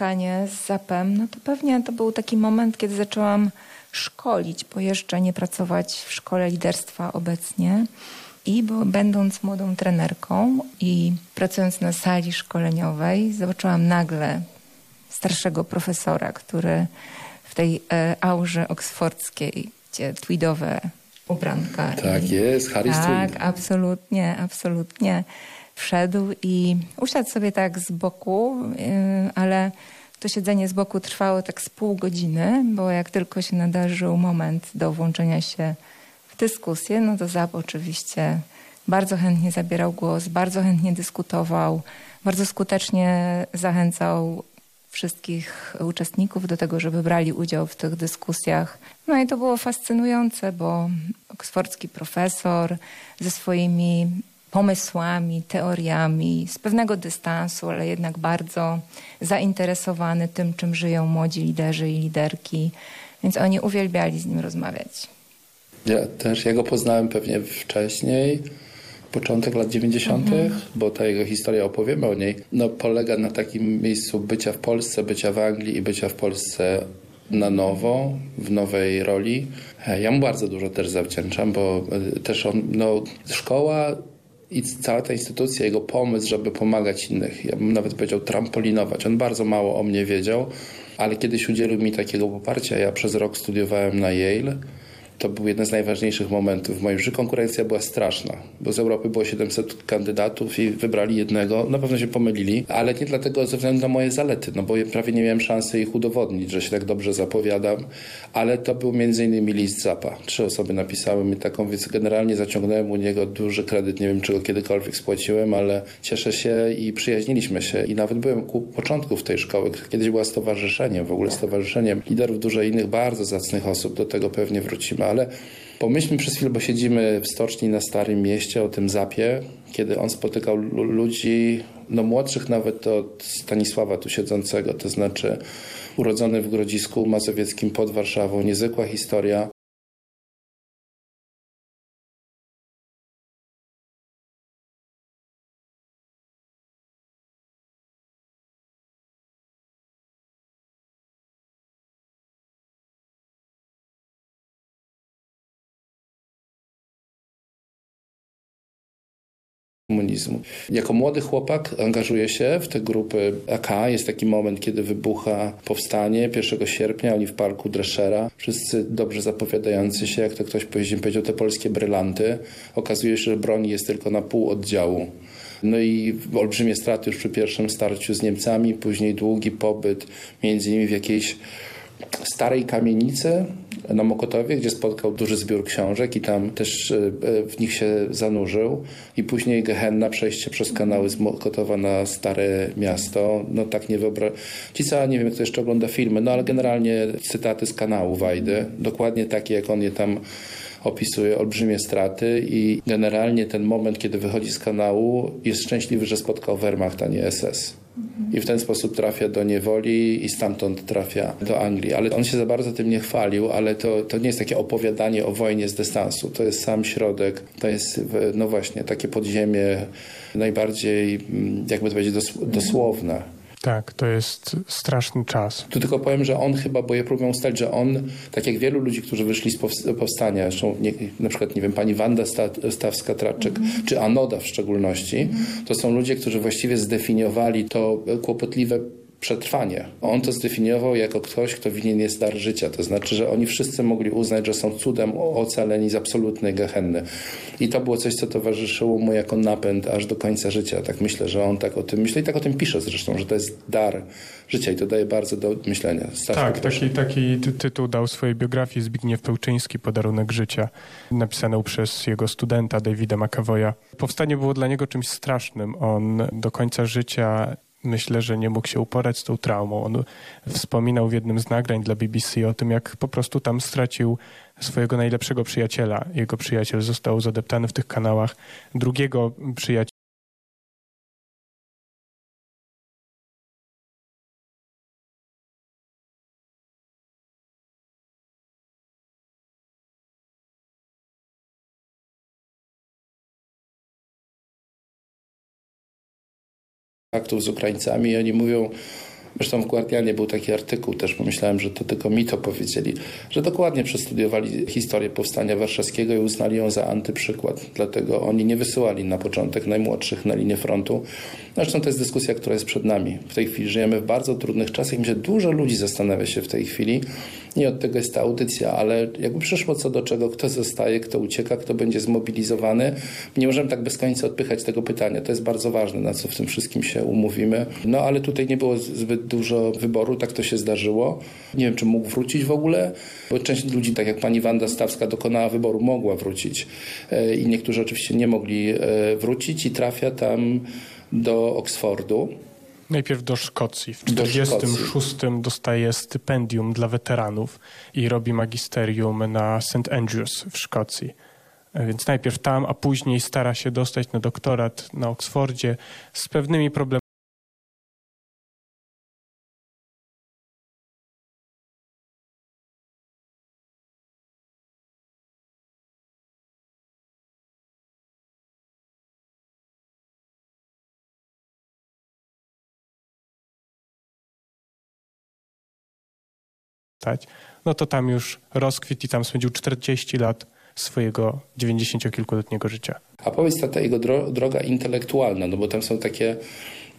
spotkanie z Zapem, no to pewnie to był taki moment, kiedy zaczęłam szkolić, bo jeszcze nie pracować w szkole liderstwa obecnie. I bo, będąc młodą trenerką i pracując na sali szkoleniowej, zobaczyłam nagle starszego profesora, który w tej e, aurze oksfordzkiej, gdzie tweedowe ubranka. Tak i, jest, Harry Tak, absolutnie, absolutnie. Wszedł i usiadł sobie tak z boku, yy, ale to siedzenie z boku trwało tak z pół godziny, bo jak tylko się nadarzył moment do włączenia się w dyskusję, no to Zap oczywiście bardzo chętnie zabierał głos, bardzo chętnie dyskutował, bardzo skutecznie zachęcał wszystkich uczestników do tego, żeby brali udział w tych dyskusjach. No i to było fascynujące, bo oksfordzki profesor ze swoimi pomysłami, teoriami, z pewnego dystansu, ale jednak bardzo zainteresowany tym, czym żyją młodzi liderzy i liderki. Więc oni uwielbiali z nim rozmawiać. Ja też, ja go poznałem pewnie wcześniej, początek lat 90., mhm. bo ta jego historia, opowiemy o niej, no polega na takim miejscu bycia w Polsce, bycia w Anglii i bycia w Polsce na nowo, w nowej roli. Ja mu bardzo dużo też zawdzięczam, bo e, też on, no, szkoła i cała ta instytucja, jego pomysł, żeby pomagać innych, ja bym nawet powiedział trampolinować. On bardzo mało o mnie wiedział, ale kiedyś udzielił mi takiego poparcia. Ja przez rok studiowałem na Yale to był jeden z najważniejszych momentów w moim życiu. Konkurencja była straszna, bo z Europy było 700 kandydatów i wybrali jednego. Na pewno się pomylili, ale nie dlatego ze względu na moje zalety, no bo prawie nie miałem szansy ich udowodnić, że się tak dobrze zapowiadam, ale to był między innymi list Zapa. Trzy osoby napisały mi taką, więc generalnie zaciągnąłem u niego duży kredyt. Nie wiem, czy go kiedykolwiek spłaciłem, ale cieszę się i przyjaźniliśmy się i nawet byłem ku początku w tej szkoły. Kiedyś była stowarzyszeniem, w ogóle stowarzyszeniem liderów dużo innych bardzo zacnych osób. Do tego pewnie wrócimy ale pomyślmy przez chwilę, bo siedzimy w stoczni na Starym Mieście o tym zapie, kiedy on spotykał ludzi, no młodszych nawet od Stanisława tu siedzącego, to znaczy urodzony w Grodzisku Mazowieckim pod Warszawą, niezwykła historia. Komunizmu. Jako młody chłopak angażuje się w te grupy AK. Jest taki moment, kiedy wybucha powstanie 1 sierpnia, oni w parku Dreschera. Wszyscy dobrze zapowiadający się, jak to ktoś powiedział, te polskie brylanty. Okazuje się, że broni jest tylko na pół oddziału. No i olbrzymie straty już przy pierwszym starciu z Niemcami, później długi pobyt między innymi w jakiejś starej kamienicy na Mokotowie, gdzie spotkał duży zbiór książek i tam też e, w nich się zanurzył. I później Gehenna, przejście przez kanały z Mokotowa na Stare Miasto. No tak nie wyobrażam. Ci co, nie wiem, kto jeszcze ogląda filmy, no ale generalnie cytaty z kanału Wajdy. Dokładnie takie, jak on je tam opisuje olbrzymie straty i generalnie ten moment, kiedy wychodzi z kanału, jest szczęśliwy, że spotkał Wehrmacht, a nie SS. I w ten sposób trafia do niewoli i stamtąd trafia do Anglii. Ale on się za bardzo tym nie chwalił, ale to, to nie jest takie opowiadanie o wojnie z dystansu. To jest sam środek, to jest, no właśnie, takie podziemie najbardziej, mm, jakby to powiedzieć, dosłowne tak, to jest straszny czas. Tu tylko powiem, że on chyba, bo ja próbuję ustalić, że on, tak jak wielu ludzi, którzy wyszli z powstania, zresztą nie, na przykład, nie wiem, pani Wanda Stawska-Traczyk, mm -hmm. czy Anoda w szczególności, mm -hmm. to są ludzie, którzy właściwie zdefiniowali to kłopotliwe przetrwanie. On to zdefiniował jako ktoś, kto winien jest dar życia. To znaczy, że oni wszyscy mogli uznać, że są cudem ocaleni z absolutnej gehenny. I to było coś, co towarzyszyło mu jako napęd aż do końca życia. Tak myślę, że on tak o tym myśli i tak o tym pisze zresztą, że to jest dar życia i to daje bardzo do myślenia. tak, taki, taki tytuł dał swojej biografii Zbigniew Pełczyński, Podarunek życia, napisaną przez jego studenta Davida McAvoya. Powstanie było dla niego czymś strasznym. On do końca życia myślę, że nie mógł się uporać z tą traumą. On wspominał w jednym z nagrań dla BBC o tym, jak po prostu tam stracił swojego najlepszego przyjaciela. Jego przyjaciel został zadeptany w tych kanałach. Drugiego przyjaciela kontaktów z Ukraińcami i oni mówią, Zresztą w Guardianie był taki artykuł, też pomyślałem, że to tylko mi to powiedzieli, że dokładnie przestudiowali historię powstania warszawskiego i uznali ją za antyprzykład. Dlatego oni nie wysyłali na początek najmłodszych na linię frontu. Zresztą to jest dyskusja, która jest przed nami. W tej chwili żyjemy w bardzo trudnych czasach i myślę, że dużo ludzi zastanawia się w tej chwili. Nie od tego jest ta audycja, ale jakby przyszło co do czego, kto zostaje, kto ucieka, kto będzie zmobilizowany. Nie możemy tak bez końca odpychać tego pytania. To jest bardzo ważne, na co w tym wszystkim się umówimy. No ale tutaj nie było zbyt dużo wyboru, tak to się zdarzyło. Nie wiem, czy mógł wrócić w ogóle, bo część ludzi, tak jak pani Wanda Stawska, dokonała wyboru, mogła wrócić e, i niektórzy oczywiście nie mogli e, wrócić i trafia tam do Oksfordu. Najpierw do Szkocji. W 1946 dostaje stypendium dla weteranów i robi magisterium na St. Andrews w Szkocji. E, więc najpierw tam, a później stara się dostać na doktorat na Oksfordzie z pewnymi problemami. No to tam już rozkwit i tam spędził 40 lat swojego 90-kilkuletniego życia. A powiedz ta jego dro droga intelektualna, no bo tam są takie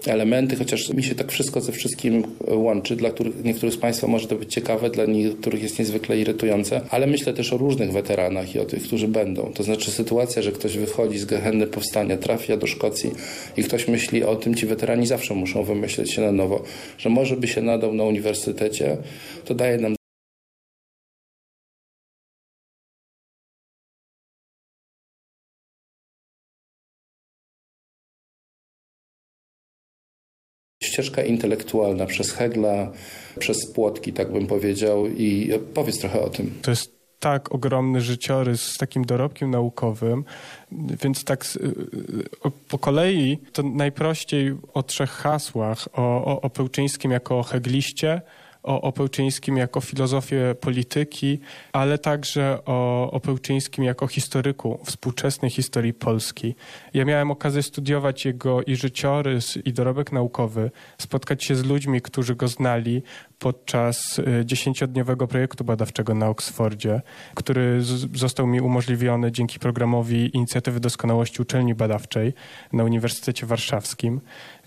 elementy, chociaż mi się tak wszystko ze wszystkim łączy. Dla których, niektórych z Państwa może to być ciekawe, dla niektórych jest niezwykle irytujące, ale myślę też o różnych weteranach i o tych, którzy będą. To znaczy sytuacja, że ktoś wychodzi z gehenny powstania, trafia do Szkocji i ktoś myśli o tym, ci weterani zawsze muszą wymyśleć się na nowo, że może by się nadał na uniwersytecie, to daje nam ścieżka intelektualna przez Hegla, przez Płotki, tak bym powiedział. I powiedz trochę o tym. To jest tak ogromny życiorys z takim dorobkiem naukowym, więc tak po kolei to najprościej o trzech hasłach, o, o, o Pełczyńskim jako o Hegliście, o Opełczyńskim jako filozofię polityki, ale także o Opełczyńskim jako historyku współczesnej historii Polski. Ja miałem okazję studiować jego i życiorys, i dorobek naukowy, spotkać się z ludźmi, którzy go znali, podczas y, dziesięciodniowego projektu badawczego na Oksfordzie, który został mi umożliwiony dzięki programowi Inicjatywy Doskonałości Uczelni Badawczej na Uniwersytecie Warszawskim.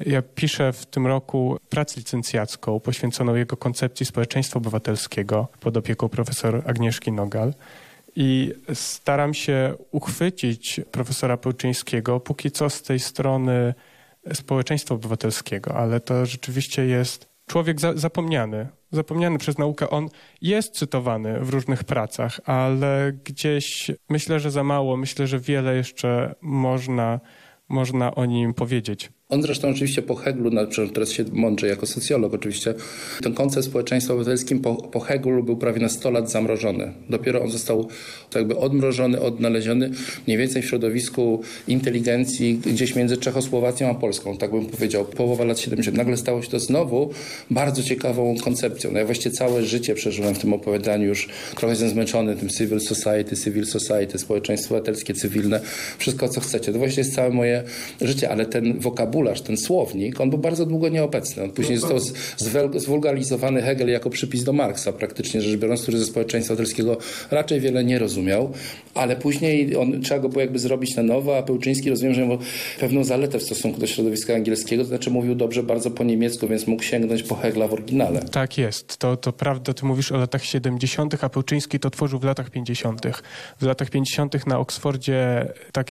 Ja piszę w tym roku pracę licencjacką poświęconą jego koncepcji społeczeństwa obywatelskiego pod opieką profesor Agnieszki Nogal. I staram się uchwycić profesora Pełczyńskiego póki co z tej strony społeczeństwa obywatelskiego, ale to rzeczywiście jest człowiek za, zapomniany, zapomniany przez naukę. On jest cytowany w różnych pracach, ale gdzieś myślę, że za mało, myślę, że wiele jeszcze można, można o nim powiedzieć. On zresztą oczywiście po Heglu, teraz się mądrze jako socjolog oczywiście, ten koncept społeczeństwa obywatelskim po, po Heglu był prawie na 100 lat zamrożony. Dopiero on został jakby odmrożony, odnaleziony mniej więcej w środowisku inteligencji gdzieś między Czechosłowacją a Polską, tak bym powiedział, połowa lat 70. Nagle stało się to znowu bardzo ciekawą koncepcją. No ja właściwie całe życie przeżyłem w tym opowiadaniu, już trochę jestem zmęczony tym civil society, civil society, społeczeństwo obywatelskie, cywilne, wszystko co chcecie. To właśnie jest całe moje życie, ale ten wokabularz wokabularz, ten słownik, on był bardzo długo nieobecny. On później został zwulgarizowany Hegel jako przypis do Marksa, praktycznie rzecz biorąc, który ze społeczeństwa autorskiego raczej wiele nie rozumiał, ale później on, trzeba go było jakby zrobić na nowo, a Pełczyński rozumiem, że miał pewną zaletę w stosunku do środowiska angielskiego, to znaczy mówił dobrze bardzo po niemiecku, więc mógł sięgnąć po Hegla w oryginale. Tak jest, to, to prawda, ty mówisz o latach 70., a Pełczyński to tworzył w latach 50. W latach 50. na Oksfordzie tak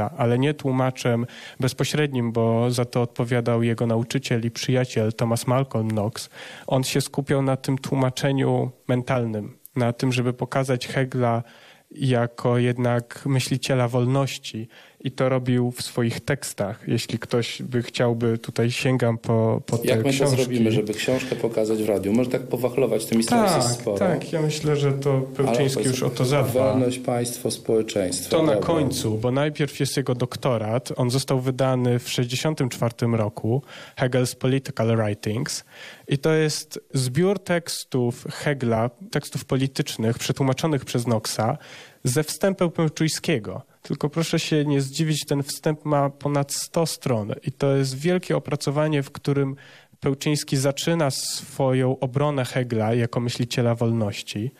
ale nie tłumaczem bezpośrednim, bo za to odpowiadał jego nauczyciel i przyjaciel Thomas Malcolm Knox. On się skupiał na tym tłumaczeniu mentalnym, na tym, żeby pokazać Hegla jako jednak myśliciela wolności i to robił w swoich tekstach. Jeśli ktoś by chciałby, tutaj sięgam po, po te Jak my książki. to zrobimy, żeby książkę pokazać w radiu? Może tak powachlować tymi Tak, słowami sporo. tak. Ja myślę, że to Pełczyński Ale już o to zadba. Wolność, państwo, społeczeństwo. To na końcu, bo najpierw jest jego doktorat. On został wydany w 1964 roku, Hegel's Political Writings. I to jest zbiór tekstów Hegla, tekstów politycznych przetłumaczonych przez Knoxa ze wstępem Pełczyńskiego. Tylko proszę się nie zdziwić, ten wstęp ma ponad 100 stron i to jest wielkie opracowanie, w którym Pełczyński zaczyna swoją obronę Hegla jako myśliciela wolności.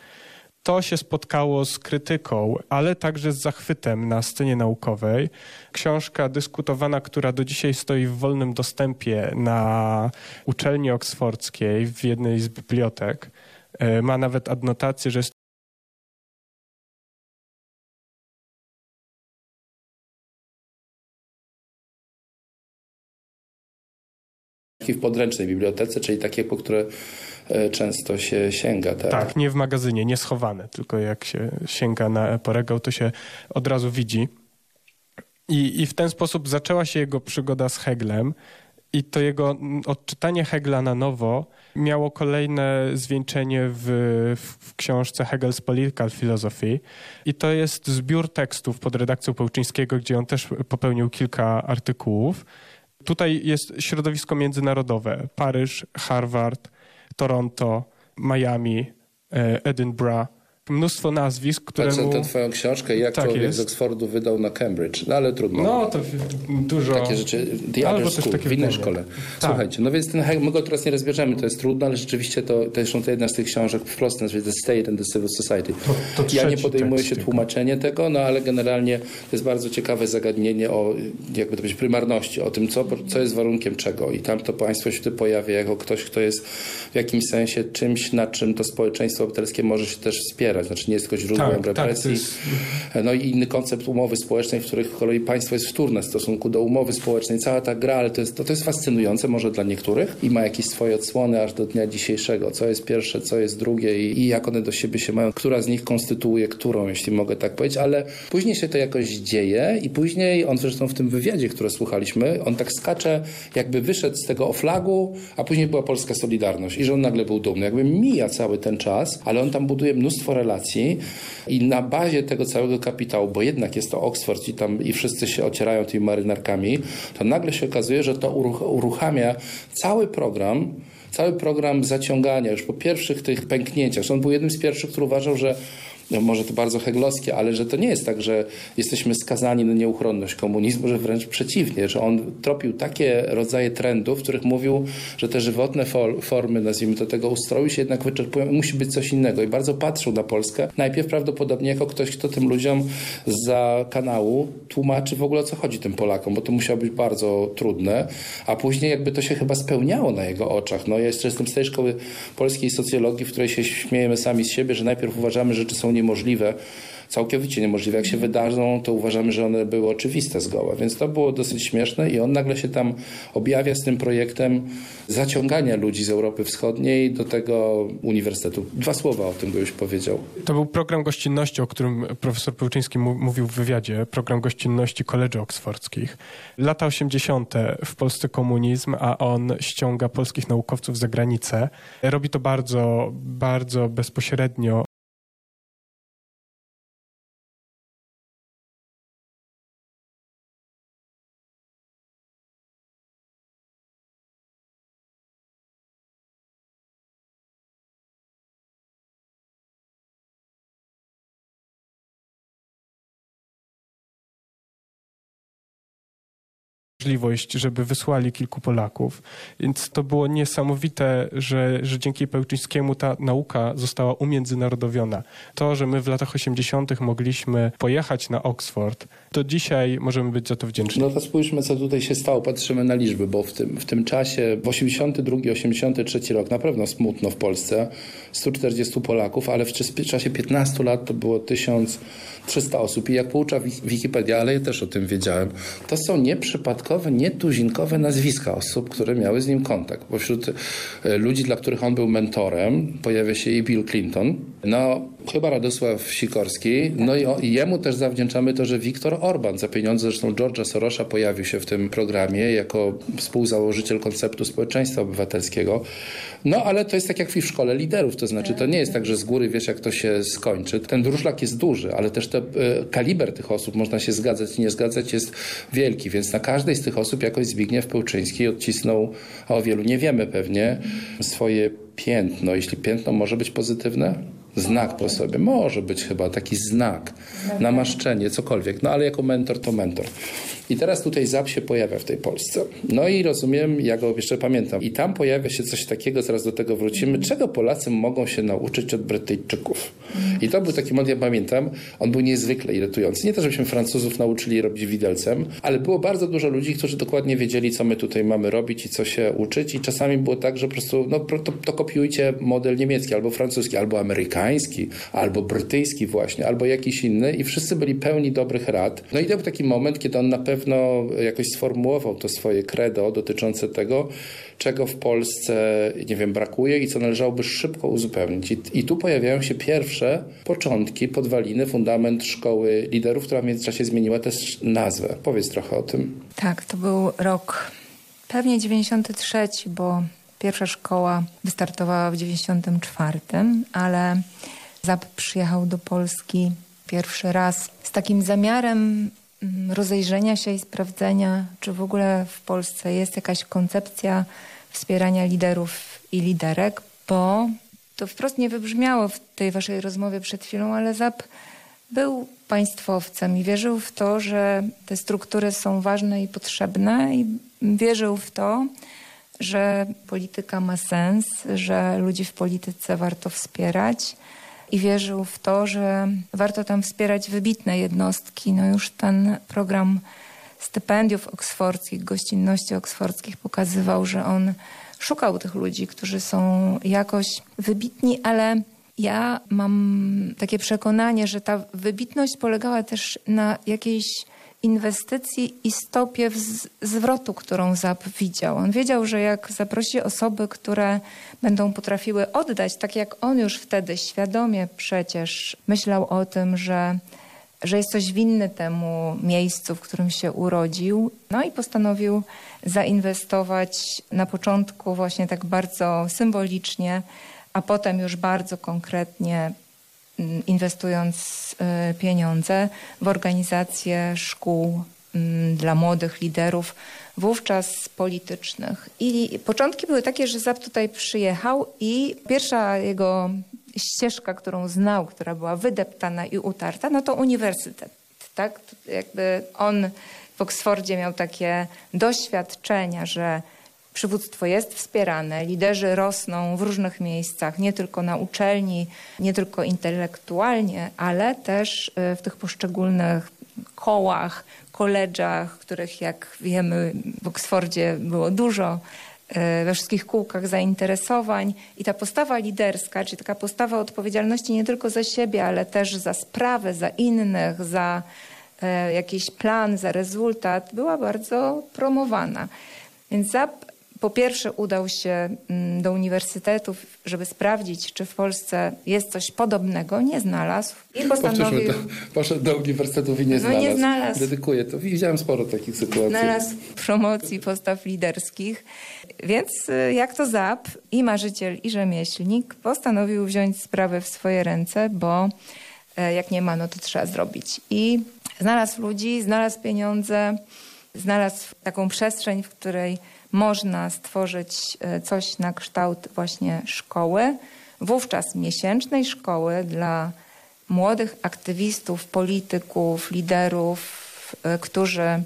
To się spotkało z krytyką, ale także z zachwytem na scenie naukowej. Książka dyskutowana, która do dzisiaj stoi w wolnym dostępie na uczelni oksfordzkiej w jednej z bibliotek. E, Ma nawet adnotację, że jest w podręcznej bibliotece, czyli takie, po które e, często się sięga. Tak. Tak, nie w magazynie, nie schowane, tylko jak się sięga na poregał, to się od razu widzi. I, I w ten sposób zaczęła się jego przygoda z Heglem. I to jego mm, odczytanie Hegla na nowo miało kolejne zwieńczenie w, w, książce Hegel's Political Philosophy. I to jest zbiór tekstów pod redakcją Pełczyńskiego, gdzie on też popełnił kilka artykułów. Tutaj jest środowisko międzynarodowe. Paryż, Harvard, Toronto, Miami, e, Edinburgh. Mnóstwo nazwisk, które Patrzę mu... tę twoją książkę, jak Tak człowiek jest. z Oxfordu wydał na Cambridge. No ale trudno. No, to dużo... Takie rzeczy, The Albo też School, w innej szkole. Tak. Słuchajcie, no więc ten my go teraz nie rozbierzemy, to jest trudno, ale rzeczywiście to, to to jedna z tych książek wprost nazywa The State and the Civil Society. to ja nie podejmuję się tylko. tłumaczenie tego, no ale generalnie to jest bardzo ciekawe zagadnienie o, jakby to powiedzieć, prymarności, o tym, co, co jest warunkiem czego. I tam to państwo się tu pojawia jako ktoś, kto jest w jakimś sensie czymś, na czym to społeczeństwo obywatelskie może się też wspierać. Znaczy nie jest tylko źródłem Tak, tak, represji. jest- No i inny koncept umowy społecznej, w których z kolei państwo jest wtórne w stosunku do umowy społecznej. Cała ta gra, ale to jest, to, to jest fascynujące może dla niektórych i ma jakieś swoje odsłony aż do dnia dzisiejszego. Co jest pierwsze, co jest drugie i, i jak one do siebie się mają, która z nich konstytuuje którą, jeśli mogę tak powiedzieć, ale później się to jakoś dzieje i później on zresztą w tym wywiadzie, który słuchaliśmy, on tak skacze, jakby wyszedł z tego oflagu, a później była polska Solidarność i że on nagle był dumny. Jakby mija cały ten czas, ale on tam buduje mnóstwo relacji i na bazie tego całego kapitału, bo jednak jest to Oxford i tam i wszyscy się ocierają tymi marynarkami, to nagle się okazuje, że to uruch- uruchamia cały program, cały program zaciągania już po pierwszych tych pęknięciach. On był jednym z pierwszych, który uważał, że no może to bardzo heglowskie, ale że to nie jest tak, że jesteśmy skazani na nieuchronność komunizmu, że wręcz przeciwnie, że on tropił takie rodzaje trendów, w których mówił, że te żywotne formy, nazwijmy to tego ustroju się jednak wyczerpują i musi być coś innego. I bardzo patrzył na Polskę, najpierw prawdopodobnie jako ktoś, kto tym ludziom za kanału tłumaczy w ogóle o co chodzi tym Polakom, bo to musiało być bardzo trudne, a później jakby to się chyba spełniało na jego oczach. No ja jestem z tej szkoły polskiej socjologii, w której się śmiejemy sami z siebie, że najpierw uważamy, że rzeczy są niemożliwe, całkowicie niemożliwe. Jak się wydarzą, to uważamy, że one były oczywiste zgoła. Więc to było dosyć śmieszne i on nagle się tam objawia z tym projektem zaciągania ludzi z Europy Wschodniej do tego uniwersytetu. Dwa słowa o tym byś powiedział. To był program gościnności, o którym profesor Pełczyński mówił w wywiadzie, program gościnności koledży oksfordzkich. Lata 80. w Polsce komunizm, a on ściąga polskich naukowców za granicę. Robi to bardzo, bardzo bezpośrednio. Możliwość, żeby wysłali kilku Polaków. Więc to było niesamowite, że, że dzięki Pełczyńskiemu ta nauka została umiędzynarodowiona. To, że my w latach 80. mogliśmy pojechać na Oxford, to dzisiaj możemy być za to wdzięczni. No to spójrzmy, co tutaj się stało. Patrzymy na liczby, bo w tym, w tym czasie, w 82, 83 rok, na pewno smutno w Polsce, 140 Polaków, ale w czas- czasie 15 lat to było 1300 osób. I jak poucza Wik- Wikipedia, ale ja też o tym wiedziałem, to są nieprzypadkowe, nietuzinkowe nazwiska osób, które miały z nim kontakt. Bo wśród e, ludzi, dla których on był mentorem, pojawia się i Bill Clinton. No, Chyba Radosław Sikorski. No i, o, i jemu też zawdzięczamy to, że Viktor Orban za pieniądze zresztą George'a Sorosza pojawił się w tym programie jako współzałożyciel konceptu społeczeństwa obywatelskiego. No ale to jest tak jak w szkole liderów, to znaczy to nie jest tak, że z góry wiesz jak to się skończy. Ten druszlak jest duży, ale też te, e, kaliber tych osób, można się zgadzać i nie zgadzać, jest wielki, więc na każdej z tych osób jakoś Zbigniew Pełczyński odcisnął, a o wielu nie wiemy pewnie, swoje piętno. Jeśli piętno może być pozytywne, znak po sobie. Może być chyba taki znak, namaszczenie, cokolwiek. No ale jako mentor to mentor. I teraz tutaj ZAP się pojawia w tej Polsce. No i rozumiem, ja go jeszcze pamiętam. I tam pojawia się coś takiego, zaraz do tego wrócimy, czego Polacy mogą się nauczyć od Brytyjczyków. I to był taki moment, ja pamiętam, on był niezwykle irytujący. Nie to, żebyśmy Francuzów nauczyli robić widelcem, ale było bardzo dużo ludzi, którzy dokładnie wiedzieli, co my tutaj mamy robić i co się uczyć. I czasami było tak, że po prostu, no to, to kopiujcie model niemiecki, albo francuski, albo amerykański, albo brytyjski właśnie, albo jakiś inny. I wszyscy byli pełni dobrych rad. No i to był taki moment, kiedy on na pewno jakoś sformułował to swoje credo dotyczące tego, czego w Polsce, nie wiem, brakuje i co należałoby szybko uzupełnić. I, i tu pojawiają się pierwsze początki, podwaliny, fundament szkoły liderów, która w międzyczasie zmieniła też nazwę. Powiedz trochę o tym. Tak, to był rok pewnie 93, bo pierwsza szkoła wystartowała w 94, ale ZAP przyjechał do Polski pierwszy raz z takim zamiarem Mm, rozejrzenia się i sprawdzenia, czy w ogóle w Polsce jest jakaś koncepcja wspierania liderów i liderek, bo to wprost nie wybrzmiało w tej waszej rozmowie przed chwilą, ale ZAP był państwowcem i wierzył w to, że te struktury są ważne i potrzebne i wierzył w to, że polityka ma sens, że ludzi w polityce warto wspierać i wierzył w to, że warto tam wspierać wybitne jednostki. No już ten program stypendiów oksfordzkich, gościnności oksfordzkich pokazywał, że on szukał tych ludzi, którzy są jakoś wybitni, ale ja mam takie przekonanie, że ta wybitność polegała też na jakiejś inwestycji i stopie zwrotu, którą ZAP widział. On wiedział, że jak zaprosi osoby, które będą potrafiły oddać, tak jak on już wtedy świadomie przecież myślał o tym, że, że jest coś winny temu miejscu, w którym się urodził, no i postanowił zainwestować na początku właśnie tak bardzo symbolicznie, a potem już bardzo konkretnie inwestując e, pieniądze w organizację szkół mm, dla młodych liderów, wówczas politycznych. I początki były takie, że ZAP tutaj przyjechał i pierwsza jego ścieżka, którą znał, która była wydeptana i utarta, no to uniwersytet. Tak? Jakby on w Oksfordzie miał takie doświadczenia, że Przywództwo jest wspierane, liderzy rosną w różnych miejscach, nie tylko na uczelni, nie tylko intelektualnie, ale też y, w tych poszczególnych kołach, koledżach, których jak wiemy w Oksfordzie było dużo, y, we wszystkich kółkach zainteresowań i ta postawa liderska, czyli taka postawa odpowiedzialności nie tylko za siebie, ale też za sprawę, za innych, za y, jakiś plan, za rezultat, była bardzo promowana. Więc ZAP po pierwsze udał się mm, do uniwersytetów, żeby sprawdzić, czy w Polsce jest coś podobnego. Nie znalazł i postanowił... Do, poszedł do uniwersytetów i nie znalazł. No nie znalazł. Dedykuję to. Widziałem sporo takich sytuacji. Znalazł promocji postaw liderskich. Więc y, jak to ZAP i marzyciel i rzemieślnik postanowił wziąć sprawę w swoje ręce, bo e, jak nie ma, no to trzeba zrobić. I znalazł ludzi, znalazł pieniądze, znalazł taką przestrzeń, w której można stworzyć e, coś na kształt właśnie szkoły, wówczas miesięcznej szkoły dla młodych aktywistów, polityków, liderów, e, którzy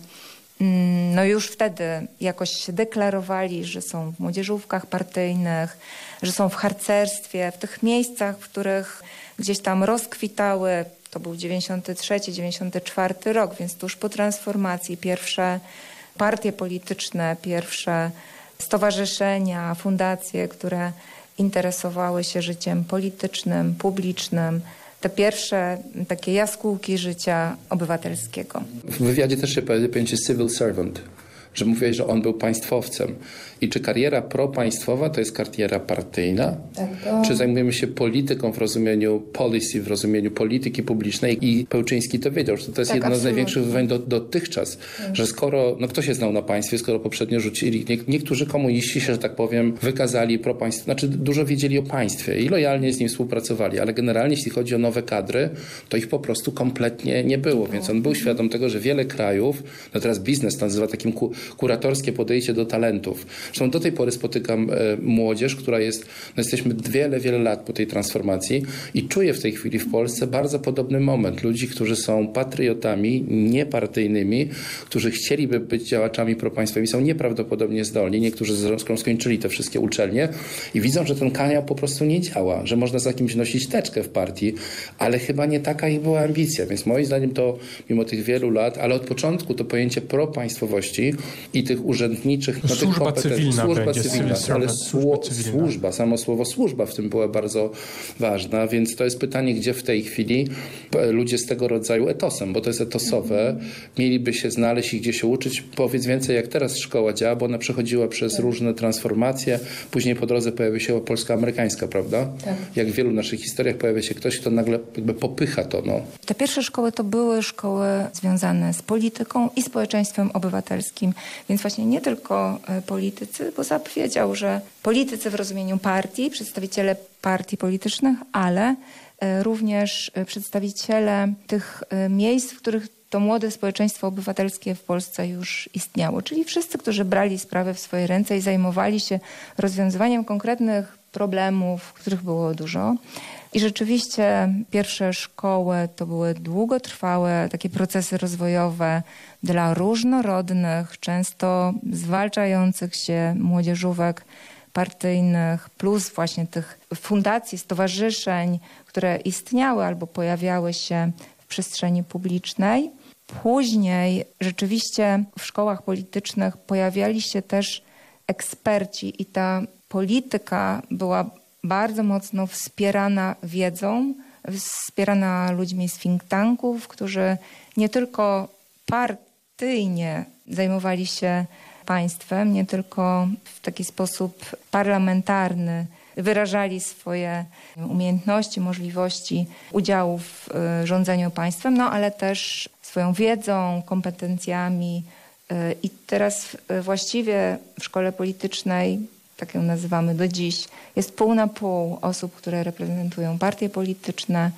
mm, no już wtedy jakoś się deklarowali, że są w młodzieżówkach partyjnych, że są w harcerstwie, w tych miejscach, w których gdzieś tam rozkwitały, to był 93, 94 rok, więc tuż po transformacji pierwsze partie polityczne, pierwsze stowarzyszenia, fundacje, które interesowały się życiem politycznym, publicznym, te pierwsze takie jaskółki życia obywatelskiego. W wywiadzie też się pojawia pojęcie civil servant, że mówiłeś, że on był państwowcem. I czy kariera propaństwowa to jest kariera partyjna? Tak, to... Czy zajmujemy się polityką w rozumieniu policy, w rozumieniu polityki publicznej? I Pełczyński to wiedział, że to jest tak, jedno absolutnie. z największych wyzwań do, dotychczas, tak. że skoro, no kto się znał na państwie, skoro poprzednio rzucili, nie, niektórzy komuniści się, że tak powiem, wykazali pro państwo, znaczy dużo wiedzieli o państwie i lojalnie z nim współpracowali, ale generalnie jeśli chodzi o nowe kadry, to ich po prostu kompletnie nie było, więc on był świadom tego, że wiele krajów, no teraz biznes to nazywa takim ku, kuratorskie podejście do talentów. Zresztą do tej pory spotykam e, młodzież, która jest, no jesteśmy wiele, wiele lat po tej transformacji i czuję w tej chwili w Polsce bardzo podobny moment. Ludzi, którzy są patriotami, niepartyjnymi, którzy chcieliby być działaczami propaństwowymi, są nieprawdopodobnie zdolni. Niektórzy skończyli te wszystkie uczelnie i widzą, że ten kanał po prostu nie działa, że można za kimś nosić teczkę w partii, ale chyba nie taka ich była ambicja. Więc moim zdaniem to mimo tych wielu lat, ale od początku to pojęcie propaństwowości i tych urzędniczych, no, służba tych cywilna służba będzie, cywilna, cywil ale służba, cywilna. służba, samo słowo służba w tym była bardzo ważna, więc to jest pytanie, gdzie w tej chwili ludzie z tego rodzaju etosem, bo to jest etosowe, mieliby się znaleźć i gdzie się uczyć. Powiedz więcej, jak teraz szkoła działa, bo ona przechodziła przez różne transformacje, później po drodze pojawiła się polsko-amerykańska, prawda? Tak. Jak w wielu naszych historiach pojawia się ktoś, kto nagle jakby popycha to. No. Te pierwsze szkoły to były szkoły związane z polityką i społeczeństwem obywatelskim, więc właśnie nie tylko e, politycy, bo ZAP wiedział, że politycy w rozumieniu partii, przedstawiciele partii politycznych, ale e, również e, przedstawiciele tych miejsc, w których to młode społeczeństwo obywatelskie w Polsce już istniało, czyli wszyscy, którzy brali sprawy w swoje ręce i zajmowali się rozwiązywaniem konkretnych problemów, których było dużo. I rzeczywiście pierwsze szkoły to były długotrwałe takie procesy rozwojowe dla różnorodnych, często zwalczających się młodzieżówek partyjnych, plus właśnie tych fundacji, stowarzyszeń, które istniały albo pojawiały się w przestrzeni publicznej. Później rzeczywiście w szkołach politycznych pojawiali się też eksperci i ta polityka była bardzo mocno wspierana wiedzą, wspierana ludźmi z think tanków, którzy nie tylko partyjnie zajmowali się państwem, nie tylko w taki sposób parlamentarny wyrażali swoje umiejętności, możliwości udziału w y, rządzeniu państwem, no ale też swoją wiedzą, kompetencjami. Y, I teraz y, właściwie w szkole politycznej tak ją nazywamy do dziś, jest pół na pół osób, które reprezentują partie polityczne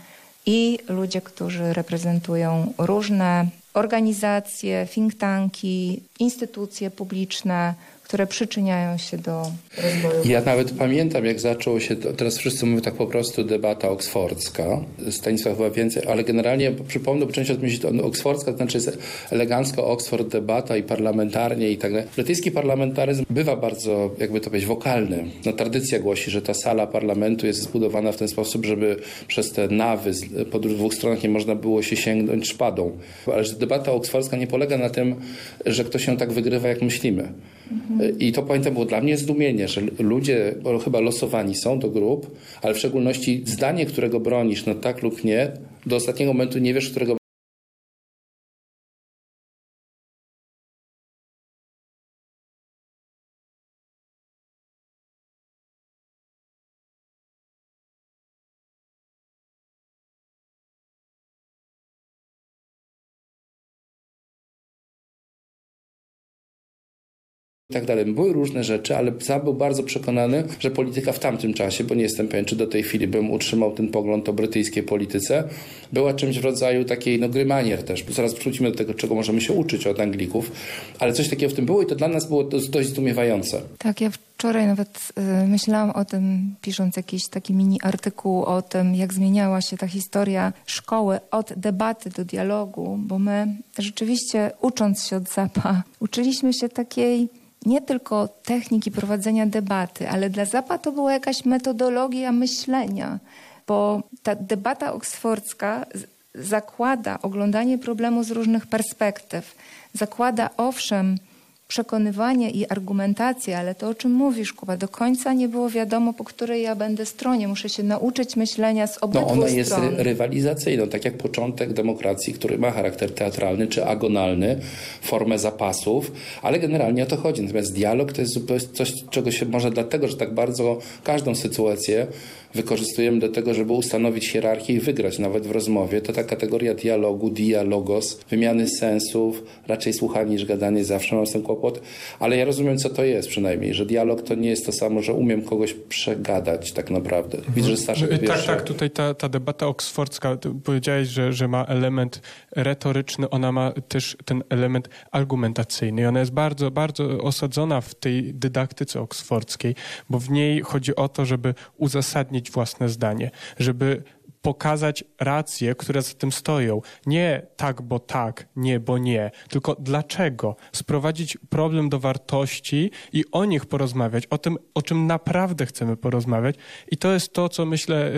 i ludzie, którzy reprezentują różne organizacje, think tanki, instytucje publiczne, które przyczyniają się do rozwoju. Ja nawet pamiętam, jak zaczęło się, teraz wszyscy mówią tak po prostu debata oksfordzka. Stanisław była więcej, ale generalnie przypomnę, bo część myśli, że oksfordzka to znaczy jest elegancko Oxford debata i parlamentarnie i tak dalej. Brytyjski parlamentaryzm bywa bardzo, jakby to powiedzieć, wokalny. No, tradycja głosi, że ta sala parlamentu jest zbudowana w ten sposób, żeby przez te nawy po dwóch stronach nie można było się sięgnąć szpadą. Ale że debata oksfordzka nie polega na tym, że ktoś się tak wygrywa, jak myślimy. I to pamiętam było dla mnie zdumienie, że ludzie chyba losowani są do grup, ale w szczególności zdanie, którego bronisz, no tak lub nie, do ostatniego momentu nie wiesz, którego i tak dalej. Były różne rzeczy, ale sam był bardzo przekonany, że polityka w tamtym czasie, bo nie jestem pewien, czy do tej chwili bym utrzymał ten pogląd o brytyjskiej polityce, była czymś w rodzaju takiej no, gry manier też. Zaraz wrócimy do tego, czego możemy się uczyć od Anglików, ale coś takiego w tym było i to dla nas było dość zdumiewające. Tak, ja wczoraj nawet y, myślałam o tym, pisząc jakiś taki mini artykuł o tym, jak zmieniała się ta historia szkoły od debaty do dialogu, bo my rzeczywiście ucząc się od Zapa, uczyliśmy się takiej nie tylko techniki prowadzenia debaty, ale dla Zapa to była jakaś metodologia myślenia, bo ta debata oksfordzka zakłada oglądanie problemu z różnych perspektyw. Zakłada owszem przekonywanie i argumentacja, ale to o czym mówisz, Kuba, do końca nie było wiadomo, po której ja będę stronie. Muszę się nauczyć myślenia z obydwu no, ona stron. jest ry rywalizacyjną, tak jak początek demokracji, który ma charakter teatralny czy agonalny, formę zapasów, ale generalnie o to chodzi. Natomiast dialog to jest coś, czego się może dlatego, że tak bardzo każdą sytuację wykorzystujemy do tego, żeby ustanowić hierarchię i wygrać nawet w rozmowie, to ta kategoria dialogu, dialogos, wymiany sensów, raczej słuchanie niż gadanie, zawsze mam z tym kłopot, ale ja rozumiem, co to jest przynajmniej, że dialog to nie jest to samo, że umiem kogoś przegadać tak naprawdę. Widzę, że Staszek Tak, tak, tutaj ta, ta debata oksfordzka, powiedziałeś, że, że ma element retoryczny, ona ma też ten element argumentacyjny i ona jest bardzo, bardzo osadzona w tej dydaktyce oksfordzkiej, bo w niej chodzi o to, żeby uzasadnić własne zdanie, żeby pokazać racje, które za tym stoją. Nie tak, bo tak, nie, bo nie, tylko dlaczego. Sprowadzić problem do wartości i o nich porozmawiać, o tym, o czym naprawdę chcemy porozmawiać. I to jest to, co myślę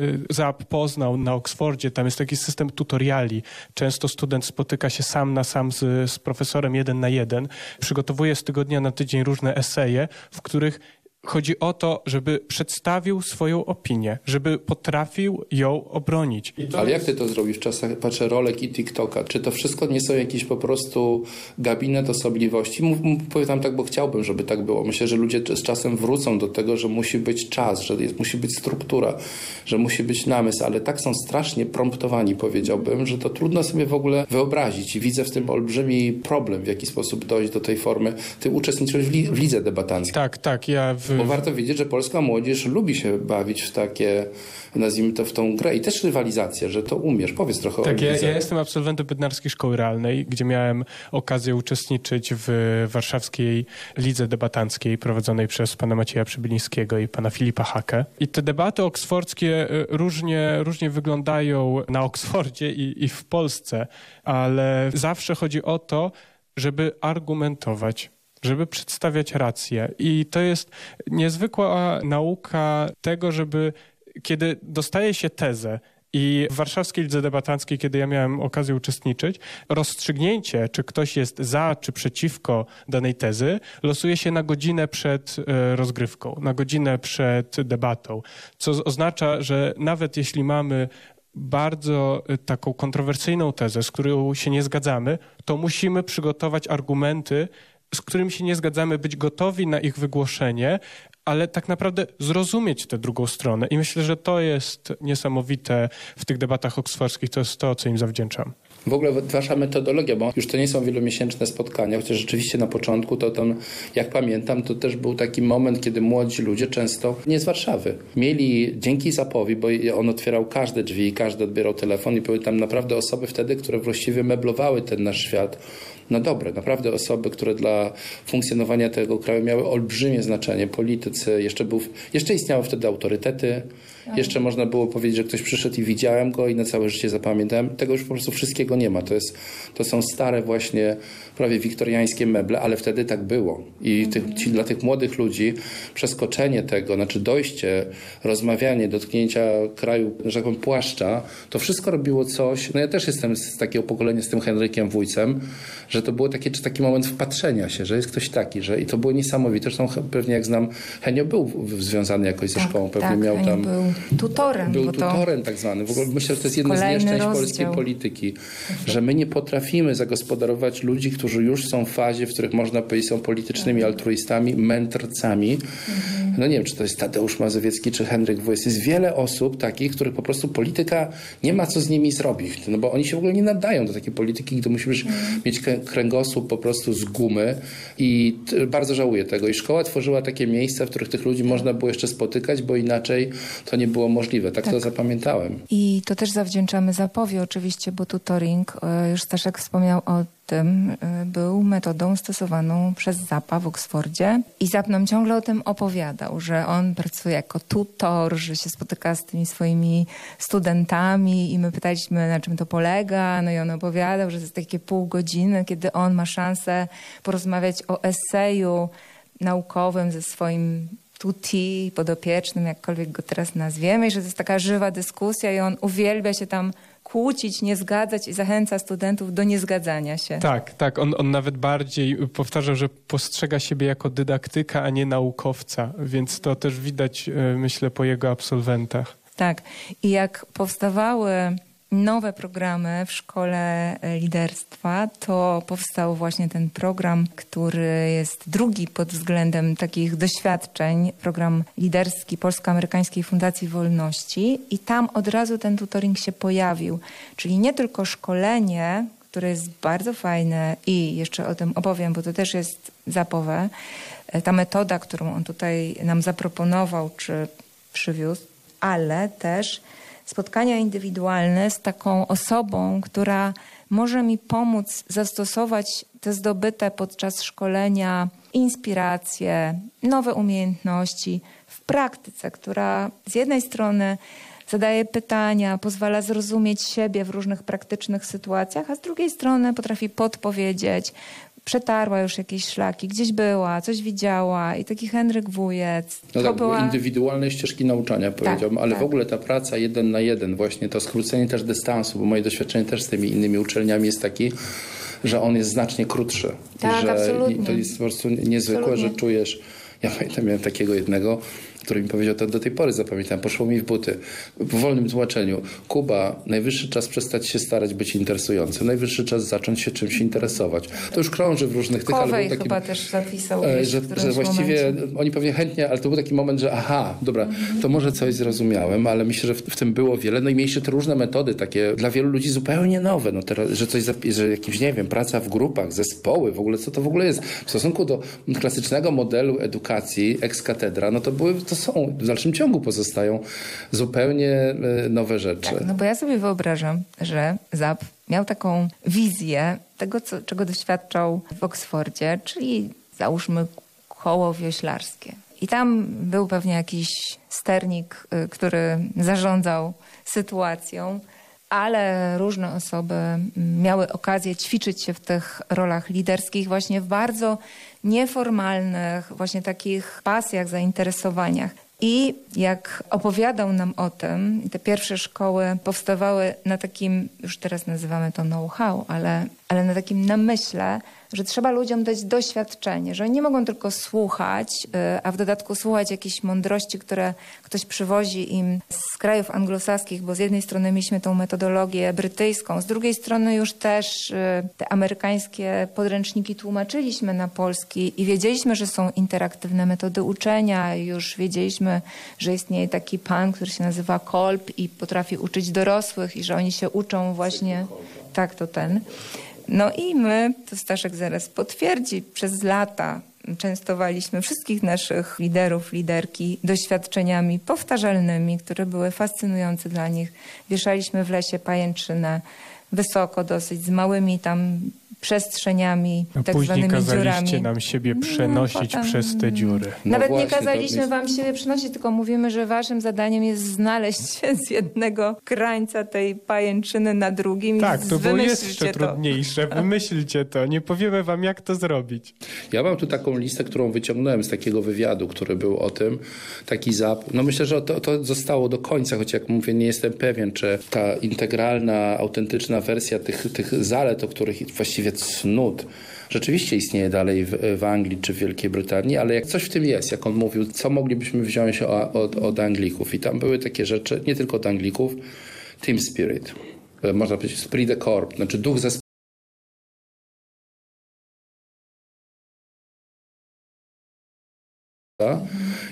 yy, Zap poznał na Oksfordzie. Tam jest taki system tutoriali. Często student spotyka się sam na sam z, z profesorem jeden na jeden. Przygotowuje z tygodnia na tydzień różne eseje, w których Chodzi o to, żeby przedstawił swoją opinię, żeby potrafił ją obronić. Ale jak ty to zrobisz w czasach, patrzę, rolek i TikToka? Czy to wszystko nie są jakieś po prostu gabinet osobliwości? Mów, powiem tak, bo chciałbym, żeby tak było. Myślę, że ludzie z czasem wrócą do tego, że musi być czas, że jest, musi być struktura, że musi być namysł, ale tak są strasznie promptowani, powiedziałbym, że to trudno sobie w ogóle wyobrazić i widzę w tym olbrzymi problem, w jaki sposób dojść do tej formy. Ty uczestniczyłeś w, li, w lidze debatanckiej. Tak, tak. Ja w bo warto wiedzieć, że polska młodzież lubi się bawić w takie, nazwijmy to, w tą grę i też rywalizację, że to umiesz. Powiedz trochę tak, o ja, ja jestem absolwentem Bednarskiej Szkoły Realnej, gdzie miałem okazję uczestniczyć w warszawskiej lidze debatanckiej prowadzonej przez pana Macieja Przybylińskiego i pana Filipa Hakę. I te debaty oksfordzkie y, różnie, różnie wyglądają na Oksfordzie i, i w Polsce, ale zawsze chodzi o to, żeby argumentować, żeby przedstawiać rację. I to jest niezwykła nauka tego, żeby kiedy dostaje się tezę, i w warszawskiej lidze debatanckiej, kiedy ja miałem okazję uczestniczyć, rozstrzygnięcie, czy ktoś jest za, czy przeciwko danej tezy, losuje się na godzinę przed e, rozgrywką, na godzinę przed debatą, co oznacza, że nawet jeśli mamy bardzo e, taką kontrowersyjną tezę, z którą się nie zgadzamy, to musimy przygotować argumenty, z którymi się nie zgadzamy, być gotowi na ich wygłoszenie, ale tak naprawdę zrozumieć tę drugą stronę. I myślę, że to jest niesamowite w tych debatach oksfordzkich. To jest to, co im zawdzięczam. W ogóle wasza metodologia, bo już to nie są wielomiesięczne spotkania, chociaż rzeczywiście na początku to tam, jak pamiętam, to też był taki moment, kiedy młodzi ludzie często nie z Warszawy mieli dzięki Zapowi, bo on otwierał każde drzwi, każdy odbierał telefon i były tam naprawdę osoby wtedy, które właściwie meblowały ten nasz świat na dobre. Naprawdę osoby, które dla funkcjonowania tego kraju miały olbrzymie znaczenie. Politycy, jeszcze, był, jeszcze istniały wtedy autorytety. Jeszcze można było powiedzieć, że ktoś przyszedł i widziałem go i na całe życie zapamiętałem. Tego już po prostu wszystkiego nie ma. To, jest, to są stare właśnie prawie wiktoriańskie meble, ale wtedy tak było. I tych, ci, dla tych młodych ludzi przeskoczenie tego, znaczy dojście, rozmawianie, dotknięcia kraju, że tak powiem, płaszcza, to wszystko robiło coś. No ja też jestem z takiego pokolenia z tym Henrykiem Wójcem, że to było takie, czy taki moment wpatrzenia się, że jest ktoś taki, że i to było niesamowite. Zresztą pewnie jak znam, Henio był związany jakoś ze tak, szkołą, pewnie tak, miał tam... był tutorem. Był tutorem tak zwany. W ogóle myślę, że to jest jedno z nieszczęść polskiej polityki, że my nie potrafimy zagospodarować ludzi, którzy już są w fazie, w których można powiedzieć są politycznymi tak. altruistami, mędrcami. Mhm. No nie wiem, czy to jest Tadeusz Mazowiecki, czy Henryk Wojs. Jest wiele osób takich, których po prostu polityka nie ma co z nimi zrobić, no bo oni się w ogóle nie nadają do takiej polityki, gdy musisz mhm. mieć kręgosłup po prostu z gumy i bardzo żałuję tego. I szkoła tworzyła takie miejsca, w których tych ludzi można było jeszcze spotykać, bo inaczej to nie było możliwe. Tak, tak. to zapamiętałem. I to też zawdzięczamy Zapowie oczywiście, bo tutoring, e, już Staszek wspomniał o tym y, był metodą stosowaną przez Zapa w Oksfordzie i Zap nam ciągle o tym opowiadał, że on pracuje jako tutor, że się spotyka z tymi swoimi studentami i my pytaliśmy na czym to polega, no i on opowiadał, że to jest takie pół godziny, kiedy on ma szansę porozmawiać o eseju naukowym ze swoim tuti podopiecznym, jakkolwiek go teraz nazwiemy, i że to jest taka żywa dyskusja i on uwielbia się tam kłócić, nie zgadzać i zachęca studentów do niezgadzania się. Tak, tak. On, on nawet bardziej powtarzał, że postrzega siebie jako dydaktyka, a nie naukowca, więc to też widać, e, myślę, po jego absolwentach. Tak. I jak powstawały nowe programy w szkole liderstwa, to powstał właśnie ten program, który jest drugi pod względem takich doświadczeń, program liderski Polsko-Amerykańskiej Fundacji Wolności i tam od razu ten tutoring się pojawił. Czyli nie tylko szkolenie, które jest bardzo fajne i jeszcze o tym opowiem, bo to też jest zapowe. Ta metoda, którą on tutaj nam zaproponował czy przywiózł, ale też spotkania indywidualne z taką osobą, która może mi pomóc zastosować te zdobyte podczas szkolenia inspiracje, nowe umiejętności w praktyce, która z jednej strony zadaje pytania, pozwala zrozumieć siebie w różnych praktycznych sytuacjach, a z drugiej strony potrafi podpowiedzieć, przetarła już jakieś szlaki, gdzieś była, coś widziała i taki Henryk Wujec. No tak, była... indywidualne ścieżki nauczania powiedziałbym, ale tak. w ogóle ta praca jeden na jeden, właśnie to skrócenie też dystansu, bo moje doświadczenie też z tymi innymi uczelniami jest taki, że on jest znacznie krótszy. Tak, że absolutnie. to jest po prostu niezwykłe, Absolutnie. że czujesz. Ja pamiętam, miałem takiego jednego, który mi powiedział, to do tej pory zapamiętam, poszło mi w buty. W wolnym tłumaczeniu. Kuba, najwyższy czas przestać się starać być interesujący. Najwyższy czas zacząć się czymś interesować. To już krąży w różnych tych, Kowej był taki... chyba też zapisał E, że, że właściwie momencie. oni pewnie chętnie, ale to był taki moment, że aha, dobra, to może coś zrozumiałem, ale myślę, że w, w tym było wiele. No i mieliście te różne metody, takie dla wielu ludzi zupełnie nowe. No teraz, że coś, że jakimś, nie wiem, praca w grupach, zespoły, w ogóle co to w ogóle jest. W stosunku do klasycznego modelu edukacji ex cathedra, no to były, to są, w dalszym ciągu pozostają zupełnie e, nowe rzeczy. Tak, no bo ja sobie wyobrażam, że ZAP miał taką wizję tego, co, czego doświadczał w Oksfordzie, czyli załóżmy koło wioślarskie. I tam był pewnie jakiś sternik, y, który zarządzał sytuacją, ale różne osoby mm, miały okazję ćwiczyć się w tych rolach liderskich właśnie w bardzo nieformalnych, właśnie takich pasjach, zainteresowaniach. I jak opowiadał nam o tym, te pierwsze szkoły powstawały na takim, już teraz nazywamy to know-how, ale, ale na takim namyśle, że trzeba ludziom dać doświadczenie, że oni nie mogą tylko słuchać, y, a w dodatku słuchać jakichś mądrości, które ktoś przywozi im z krajów anglosaskich, bo z jednej strony mieliśmy tą metodologię brytyjską, z drugiej strony już też y, te amerykańskie podręczniki tłumaczyliśmy na polski i wiedzieliśmy, że są interaktywne metody uczenia, już wiedzieliśmy, że istnieje taki pan, który się nazywa Kolb i potrafi uczyć dorosłych i że oni się uczą właśnie, tak to ten. No i my, to Staszek zaraz potwierdzi, przez lata częstowaliśmy wszystkich naszych liderów, liderki doświadczeniami powtarzalnymi, które były fascynujące dla nich. Wieszaliśmy w lesie pajęczynę wysoko dosyć, z małymi tam przestrzeniami, A tak później kazaliście dziurami. nam siebie No, przenosić potem- przez te dziury. No Nawet właśnie, nie kazaliśmy jest- wam siebie przynosić, tylko mówimy, że waszym zadaniem jest znaleźć się z jednego krańca tej pajęczyny na drugim Tak, i to było jeszcze to. trudniejsze. Wymyślcie to. Nie powiemy wam, jak to zrobić. Ja mam tu taką listę, którą wyciągnąłem z takiego wywiadu, który był o tym, taki zap. No myślę, że to, to zostało do końca, choć jak mówię, nie jestem pewien, czy ta integralna, autentyczna wersja tych, tych zalet, o których właściwie cnót, rzeczywiście istnieje dalej w, w Anglii czy w Wielkiej Brytanii, ale jak coś w tym jest, jak on mówił, co moglibyśmy wziąć o, od, od Anglików. I tam były takie rzeczy, nie tylko od Anglików, team spirit. E, Można powiedzieć spirit de corps, znaczy duch zespołu.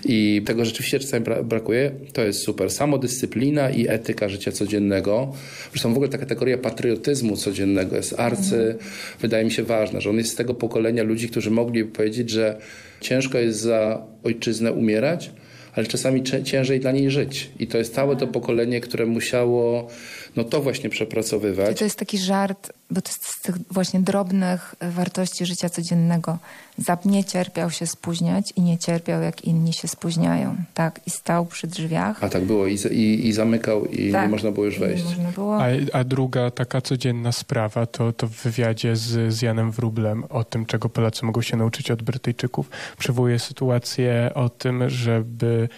I tego rzeczywiście czasami bra- brakuje. To jest super. Samodyscyplina i etyka życia codziennego. Zresztą w ogóle ta kategoria patriotyzmu codziennego jest arcy, wydaje mi się ważna, że on jest z tego pokolenia ludzi, którzy mogli powiedzieć, że ciężko jest za ojczyznę umierać, ale czasami ciężej dla niej żyć. I to jest całe to pokolenie, które musiało no to właśnie I przepracowywać. to jest taki żart, bo to jest z tych właśnie drobnych e, wartości życia codziennego. Zap nie cierpiał się spóźniać i nie cierpiał, jak inni się spóźniają. Tak, i stał przy drzwiach. A tak było i, i, i zamykał i tak, nie można było już wejść. Nie można było. A, a druga taka codzienna sprawa to, to w wywiadzie z, z Janem Wróblem o tym, czego Polacy mogą się nauczyć od Brytyjczyków. Przywołuje sytuację o tym, żeby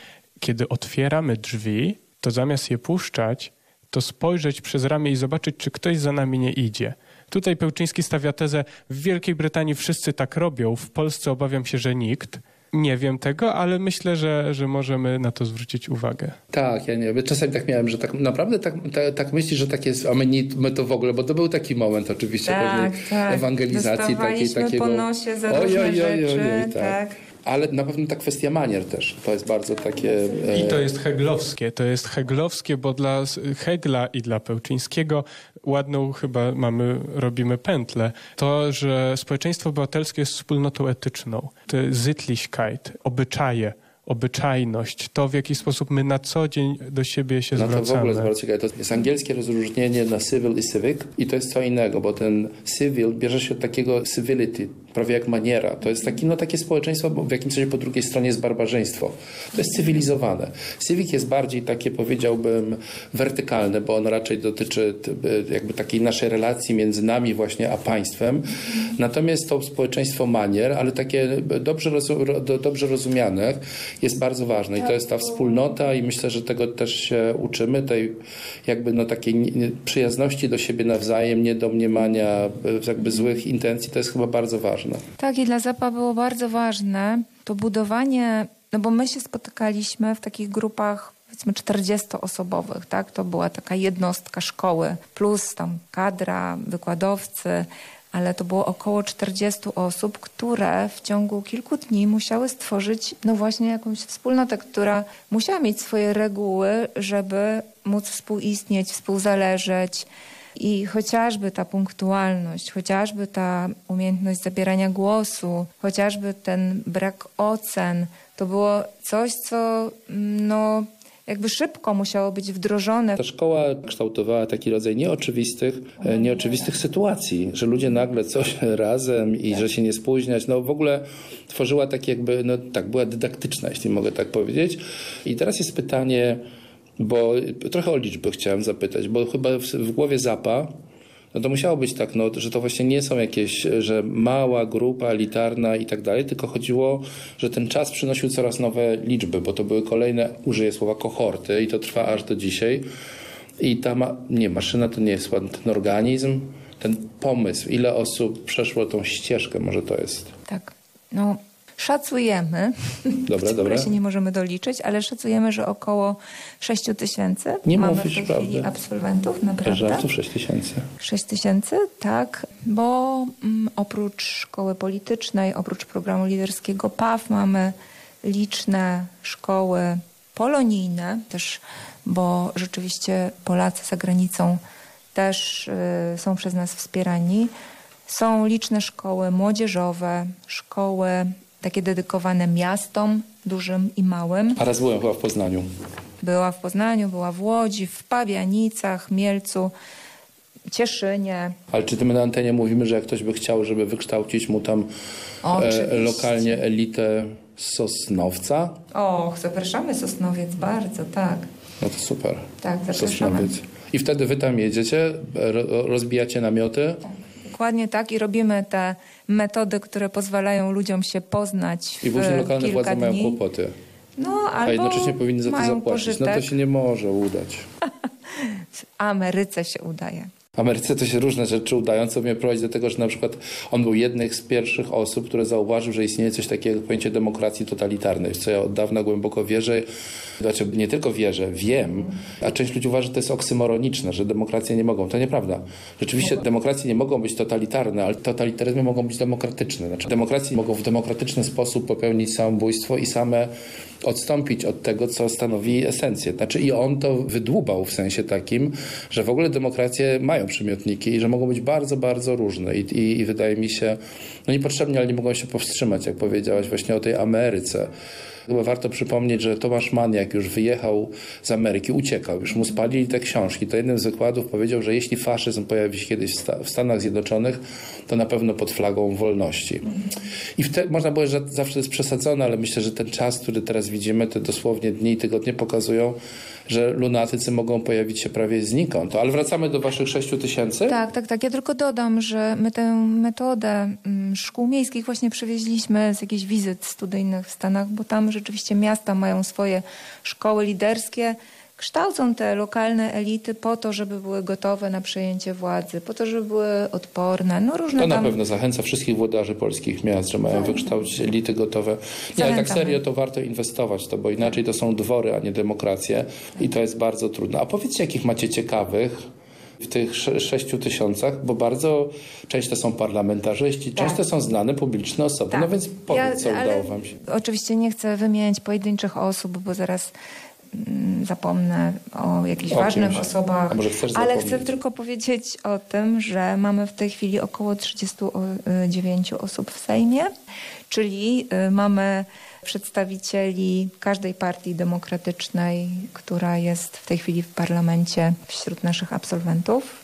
kiedy otwieramy drzwi, to zamiast je puszczać, to spojrzeć przez ramię i zobaczyć, czy ktoś za nami nie idzie. Tutaj Pełczyński stawia tezę, w Wielkiej Brytanii wszyscy tak robią, w Polsce obawiam się, że nikt. Nie wiem tego, ale myślę, że, że możemy na to zwrócić uwagę. Tak, ja nie wiem. Czasami tak miałem, że tak naprawdę tak, tak, tak myślisz, że tak jest, a my, nie, my to w ogóle, bo to był taki moment oczywiście Tak, pewnej tak. ewangelizacji takiej, takiego... po nosie za różne rzeczy, tak. Ale na pewno ta kwestia manier też, to jest bardzo takie... e, I to jest heglowskie. To jest heglowskie, bo dla Hegla i dla Pełczyńskiego ładną chyba mamy, robimy pętlę. To, że społeczeństwo obywatelskie jest wspólnotą etyczną. To jest Sittlichkeit, obyczaje, obyczajność, to w jaki sposób my na co dzień do siebie się No to w zwracamy. ogóle jest bardzo ciekawe. To jest angielskie rozróżnienie na civil i civic i to jest co innego, bo ten civil bierze się od takiego civility, prawie jak maniera. To jest taki, no, takie społeczeństwo, w jakimś sensie po drugiej stronie jest barbarzyństwo. To jest cywilizowane. Civic jest bardziej takie, powiedziałbym, wertykalne, bo on raczej dotyczy t- jakby takiej naszej relacji między nami właśnie a państwem. Natomiast to społeczeństwo manier, ale takie dobrze, rozu- ro- do- dobrze rozumianych jest bardzo ważne i to jest ta wspólnota i myślę, że tego też się uczymy, tej jakby no takiej przyjazności do siebie nawzajem, niedomniemania e, jakby złych intencji, to jest chyba bardzo ważne. Tak, i dla Zapa było bardzo ważne to budowanie, no bo my się spotykaliśmy w takich grupach powiedzmy 40-osobowych, tak? To była taka jednostka szkoły, plus tam kadra, wykładowcy, ale to było około 40 osób, które w ciągu kilku dni musiały stworzyć, no właśnie jakąś wspólnotę, która musiała mieć swoje reguły, żeby móc współistnieć, współzależeć. I chociażby ta punktualność, chociażby ta umiejętność zabierania głosu, chociażby ten brak ocen, to było coś, co mm, no, jakby szybko musiało być wdrożone. Ta szkoła kształtowała taki rodzaj nieoczywistych, e, nieoczywistych sytuacji, że ludzie nagle coś razem i że się nie spóźniać. No w ogóle tworzyła tak jakby, no tak, była dydaktyczna, jeśli mogę tak powiedzieć. I teraz jest pytanie, bo trochę o liczby chciałem zapytać, bo chyba w, w głowie Zapa no to musiało być tak, no, że to właśnie nie są jakieś, że mała grupa elitarna i tak dalej, tylko chodziło, że ten czas przynosił coraz nowe liczby, bo to były kolejne, użyję słowa, kohorty i to trwa aż do dzisiaj. I ta, ma, nie, maszyna to nie jest ten organizm, ten pomysł, ile osób przeszło tą ścieżkę, może to jest. Tak, no szacujemy, Dobra, w dobra. się nie możemy doliczyć, ale szacujemy, że około 6 tysięcy Nie mamy mówisz w tej chwili absolwentów, naprawdę. Żartów 6 tysięcy. 6 tysięcy, tak, bo mm, oprócz szkoły politycznej, oprócz programu liderskiego PAW mamy liczne szkoły polonijne też, bo rzeczywiście Polacy za granicą też y, są przez nas wspierani. Są liczne szkoły młodzieżowe, szkoły takie dedykowane miastom dużym i małym. A raz byłem chyba w Poznaniu. Była w Poznaniu, była w Łodzi, w Pabianicach, Mielcu, Cieszynie. Ale czy ty my na antenie mówimy, że jak ktoś by chciał, żeby wykształcić mu tam e, lokalnie elitę Sosnowca, Och, zapraszamy Sosnowiec bardzo, tak. no to super. Tak, zapraszamy. Sosnowiec. I wtedy wy tam jedziecie, ro, rozbijacie namioty. Dokładnie tak i robimy te metody, które pozwalają ludziom się poznać w I później lokalne kilka władze dni. mają kłopoty. No, A albo jednocześnie powinny za to mają zapłacić. No to pożytek. się nie może udać. W Ameryce się udaje. W Ameryce to się różne rzeczy udają, co mnie prowadzi do tego, że na przykład on był jednym z pierwszych osób, które zauważył, że istnieje coś takiego jak pojęcie demokracji totalitarnej, w co ja od dawna głęboko wierzę. Znaczy nie tylko wierzę, wiem, a część ludzi uważa, że to jest oksymoroniczne, że demokracje nie mogą. To nieprawda. Rzeczywiście demokracje nie mogą być totalitarne, ale totalitaryzmy mogą być demokratyczne. Znaczy demokracje mogą w demokratyczny sposób popełnić samobójstwo i same odstąpić od tego, co stanowi esencję. Znaczy i on to wydłubał w sensie takim, że w ogóle demokracje mają przymiotniki i że mogą być bardzo, bardzo różne. I, i, i wydaje mi się, no niepotrzebnie, ale nie mogą się powstrzymać, jak powiedziałaś właśnie o tej Ameryce. Chyba warto przypomnieć, że Tomasz Mann, jak już wyjechał z Ameryki, uciekał, już mu spalili te książki. To jednym z wykładów powiedział, że jeśli faszyzm pojawi się kiedyś w Stanach Zjednoczonych, to na pewno pod flagą wolności. I wtedy można było, że zawsze jest przesadzone, ale myślę, że ten czas, który teraz widzimy, te dosłownie dni i tygodnie pokazują, że lunatycy mogą pojawić się prawie znikąd. Ale wracamy do waszych 6 tysięcy. Tak, tak, tak. Ja tylko dodam, że my tę metodę mm, szkół miejskich właśnie przywieźliśmy z jakichś wizyt studyjnych w Stanach, bo tam rzeczywiście miasta mają swoje szkoły liderskie, kształcą te lokalne elity po to, żeby były gotowe na przejęcie władzy, po to, żeby były odporne. No różne To na tam... pewno zachęca wszystkich włodarzy polskich miast, że mają wykształcić elity gotowe. Nie, ale tak serio to warto inwestować w to, bo inaczej to są dwory, a nie demokracje i to jest bardzo trudne. A powiedzcie, jakich macie ciekawych w tych sze- sześciu tysiącach, bo bardzo często są parlamentarzyści, Tak. często są znane publiczne osoby. Tak. No więc powiedz, co ale udało wam się. Oczywiście nie chcę wymieniać pojedynczych osób, bo zaraz zapomnę o jakichś O ważnych osobach. Ale chcę tylko powiedzieć o tym, że mamy w tej chwili około 39 osób w Sejmie, czyli y, mamy przedstawicieli każdej partii demokratycznej, która jest w tej chwili w parlamencie wśród naszych absolwentów.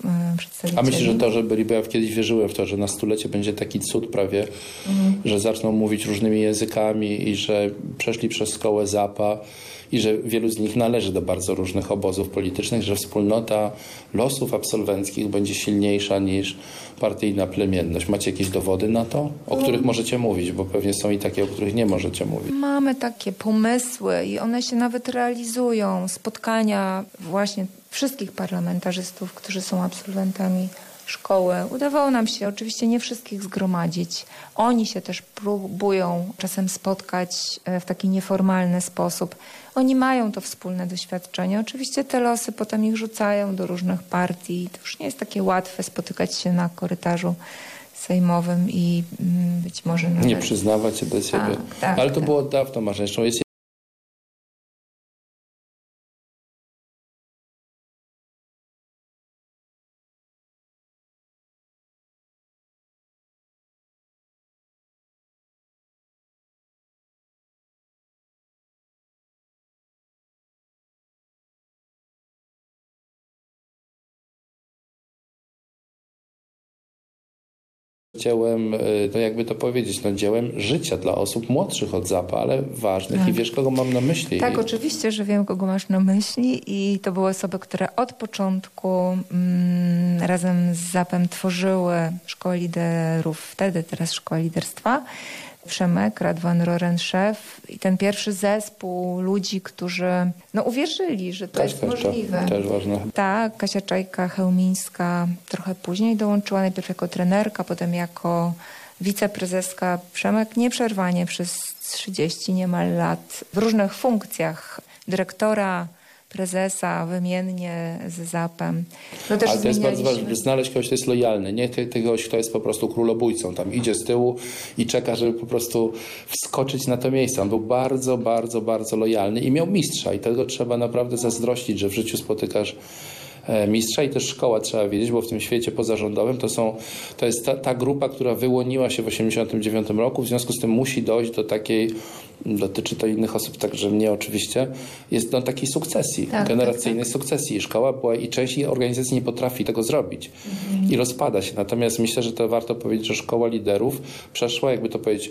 y, A myślisz, że to, że byli, bo ja kiedyś wierzyłem w to, że na stulecie będzie taki cud prawie, że zaczną mówić różnymi językami i że przeszli przez szkołę Zapa i że wielu z nich należy do bardzo różnych obozów politycznych, że wspólnota losów absolwenckich będzie silniejsza niż partyjna plemienność. Macie jakieś dowody na to, o których możecie mówić, bo pewnie są i takie, o których nie możecie mówić. Mamy takie pomysły i one się nawet realizują. Spotkania właśnie wszystkich parlamentarzystów, którzy są absolwentami szkoły. Udawało nam się oczywiście nie wszystkich zgromadzić. Oni się też próbują czasem spotkać e, w taki nieformalny sposób. Oni mają to wspólne doświadczenie. Oczywiście te losy potem ich rzucają do różnych partii. To już nie jest takie łatwe spotykać się na korytarzu sejmowym i mm, być może nawet... Nie przyznawać się do siebie. tak, Ale to tak. było dawno. Zresztą dziełem, y, no jakby to powiedzieć, no dziełem życia dla osób młodszych od Zapa, ale ważnych i wiesz, kogo mam na myśli. Tak, oczywiście, że wiem, kogo masz na myśli i to były osoby, które od początku mm, razem z ZAP-em tworzyły Szkołę Liderów, wtedy teraz Szkoła Liderstwa. Przemek, Radwan Roren-Szef i ten pierwszy zespół ludzi, którzy no, uwierzyli, że to Tak, jest też, możliwe. Też ważne. Tak, Kasia Czajka Chełmińska trochę później dołączyła, najpierw jako trenerka, potem jako wiceprezeska. Przemek nieprzerwanie przez 30 niemal lat w różnych funkcjach dyrektora, prezesa, wymiennie z ZAP-em. No też Ale to jest bardzo ważne, znaleźć kogoś, kto jest lojalny, nie kogoś, kto jest po prostu królobójcą, tam idzie z tyłu i czeka, żeby po prostu wskoczyć na to miejsce. On był bardzo, bardzo, bardzo lojalny i miał mistrza i tego trzeba naprawdę zazdrościć, że w życiu spotykasz mistrza i też szkoła trzeba wiedzieć, bo w tym świecie pozarządowym to są, to jest ta, ta grupa, która wyłoniła się w 1989 roku, w związku z tym musi dojść do takiej, dotyczy to innych osób, także mnie oczywiście, jest do takiej sukcesji, Tak, generacyjnej sukcesji. I Szkoła była i część organizacji nie potrafi tego zrobić i rozpada się. Natomiast myślę, że to warto powiedzieć, że Szkoła Liderów przeszła, jakby to powiedzieć,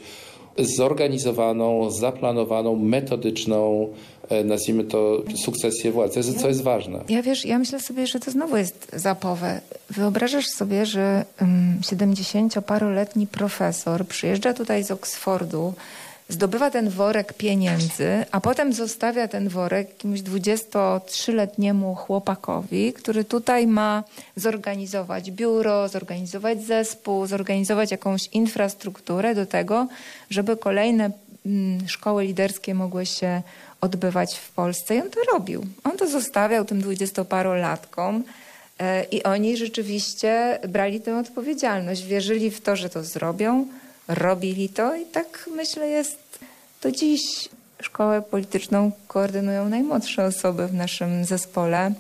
zorganizowaną, zaplanowaną, metodyczną, e, nazwijmy to, sukcesję władzy, co jest ważne. Ja wiesz, ja myślę sobie, że to znowu jest zapowe. Wyobrażasz sobie, że um, 70-paroletni profesor przyjeżdża tutaj z Oksfordu, zdobywa ten worek pieniędzy, a potem zostawia ten worek jakiemuś 23-letniemu chłopakowi, który tutaj ma zorganizować biuro, zorganizować zespół, zorganizować jakąś infrastrukturę do tego, żeby kolejne mm, szkoły liderskie mogły się odbywać w Polsce. I on to robił. On to zostawiał tym dwudziestoparolatkom e, i oni rzeczywiście brali tę odpowiedzialność. Wierzyli w to, że to zrobią, robili to i tak myślę jest do dziś. Szkołę polityczną koordynują najmłodsze osoby w naszym zespole,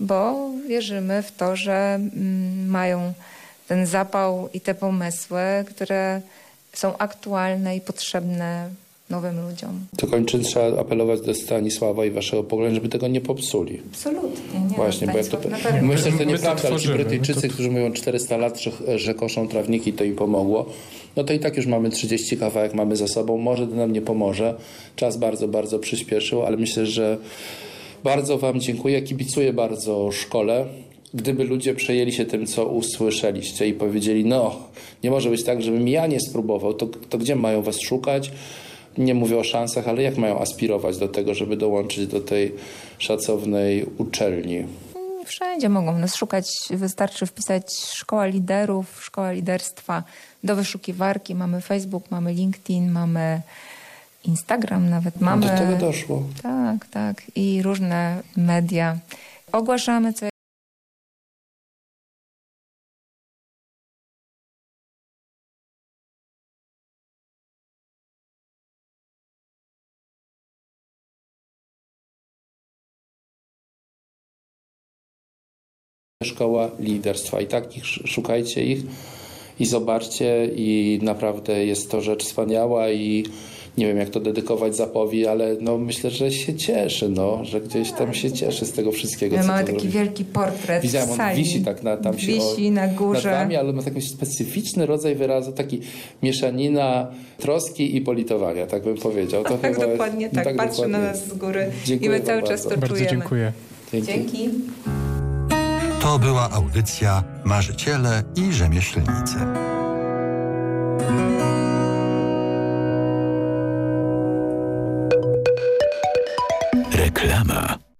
bo wierzymy w to, że mm, mają ten zapał i te pomysły, które są aktualne i potrzebne nowym ludziom. To kończąc, trzeba apelować do Stanisława i waszego pokolenia, żeby tego nie popsuli. Absolutnie. Nie, Właśnie, bo jak to, myślę, że to nieprawda, ale ci Brytyjczycy, to- którzy mówią 400 lat, że, że koszą trawniki, to im pomogło, no to i tak już mamy 30 kawałek mamy za sobą, może to nam nie pomoże. Czas bardzo, bardzo przyspieszył, ale myślę, że bardzo wam dziękuję, kibicuję bardzo szkole. Gdyby ludzie przejęli się tym, co usłyszeliście i powiedzieli, no, nie może być tak, żebym ja nie spróbował, to, to gdzie mają was szukać? Nie mówię o szansach, ale jak mają aspirować do tego, żeby dołączyć do tej szacownej uczelni? Wszędzie mogą nas szukać. Wystarczy wpisać szkoła liderów, szkoła liderstwa do wyszukiwarki. Mamy Facebook, mamy LinkedIn, mamy Instagram nawet. Mamy... Do tego doszło. Tak, tak. I różne media. Ogłaszamy co Szkoła liderstwa i takich sz- szukajcie ich i zobaczcie i naprawdę jest to rzecz wspaniała i nie wiem jak to dedykować zapowi, ale no myślę, że się cieszy, no, że gdzieś tam się cieszy z tego wszystkiego, My co mamy taki zrobi. wielki portret Widziałem, w on sali. wisi tak na, tam się Wisi o, na nad górze. wami, ale ma taki specyficzny rodzaj wyrazu, taki mieszanina troski i politowania, tak bym powiedział. To tak, chyba dokładnie tak. Patrzy dokładnie na nas z góry Dziękuję i my cały czas bardzo. to Bardzo czujemy. dziękuję. Dzięki. Dzięki. To była audycja Marzyciele i Rzemieślnicy. Reklama.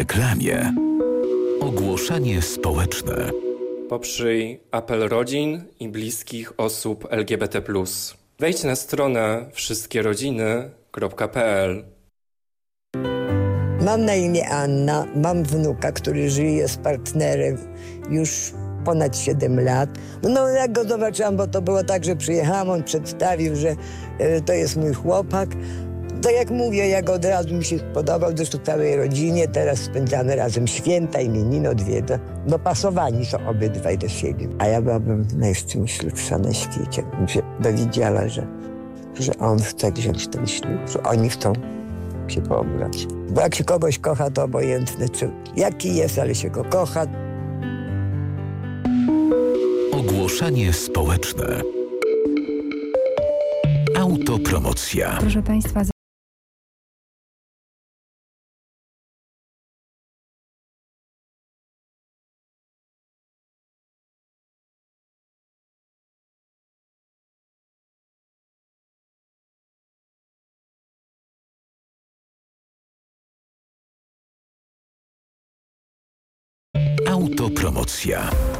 Reklamie. Ogłoszenie społeczne. Poprzyj apel rodzin i bliskich osób LGBT. Wejdź na stronę wszystkierodziny.pl. Mam na imię Anna, mam wnuka, który żyje z partnerem już ponad 7 lat. No jak go zobaczyłam, bo to było tak, że przyjechałam, on przedstawił, że e, to jest mój chłopak. To jak mówię, jak od razu mi się spodobał, zresztą całej rodzinie, teraz spędzamy razem święta, imieniny, odwiedzę. Dopasowani są obydwaj do siebie. A ja byłabym najszczęśliwsza na świecie, bym się dowiedziała, że, że on chce wziąć ten ślub, że oni chcą się pobrać. Bo jak się kogoś kocha, to obojętne, czy jaki jest, ale się go kocha. Ogłoszenie społeczne. Autopromocja. Proszę Państwa, Autopromocja.